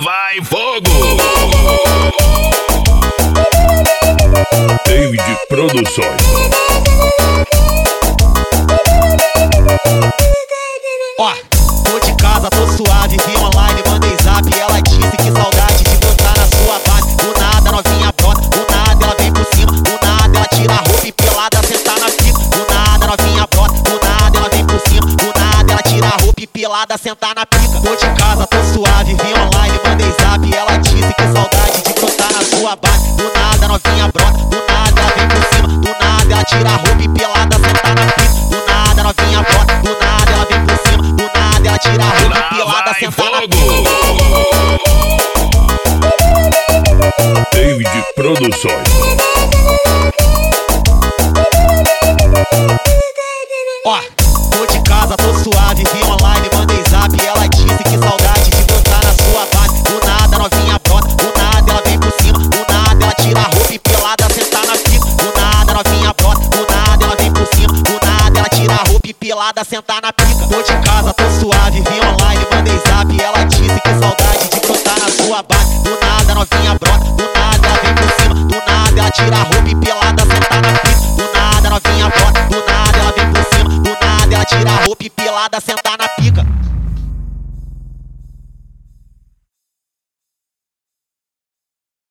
vai fogo! David Produções. Ó, tô de casa, tô suave, vi online, mandei zap. Ela disse que saudade de botar na sua base. Do nada novinha brota, do nada ela vem por cima. Do nada ela tira a roupa e pelada sentar na pica. Do nada novinha brota, do nada ela vem por cima. Do nada ela tira a roupa e pelada sentar na pica. Tô de casa, tô suave, tira a roupa e pelada sentar na pica. Do nada novinha brota, do nada ela vem por cima. Do nada ela tira a roupa e pelada na pica. fogo! David Produções. Ó, tô de casa, tô suave, vi pelada sentar na pica. Tô de casa, tô suave, vi online, mandei zap. Ela disse que saudade de botar na sua base. Do nada novinha brota, do nada ela vem por cima. Do nada ela tira a roupa e pelada sentar na pica. Do nada novinha brota, do nada ela vem por cima. Do nada ela tira a roupa e pelada sentar na pica.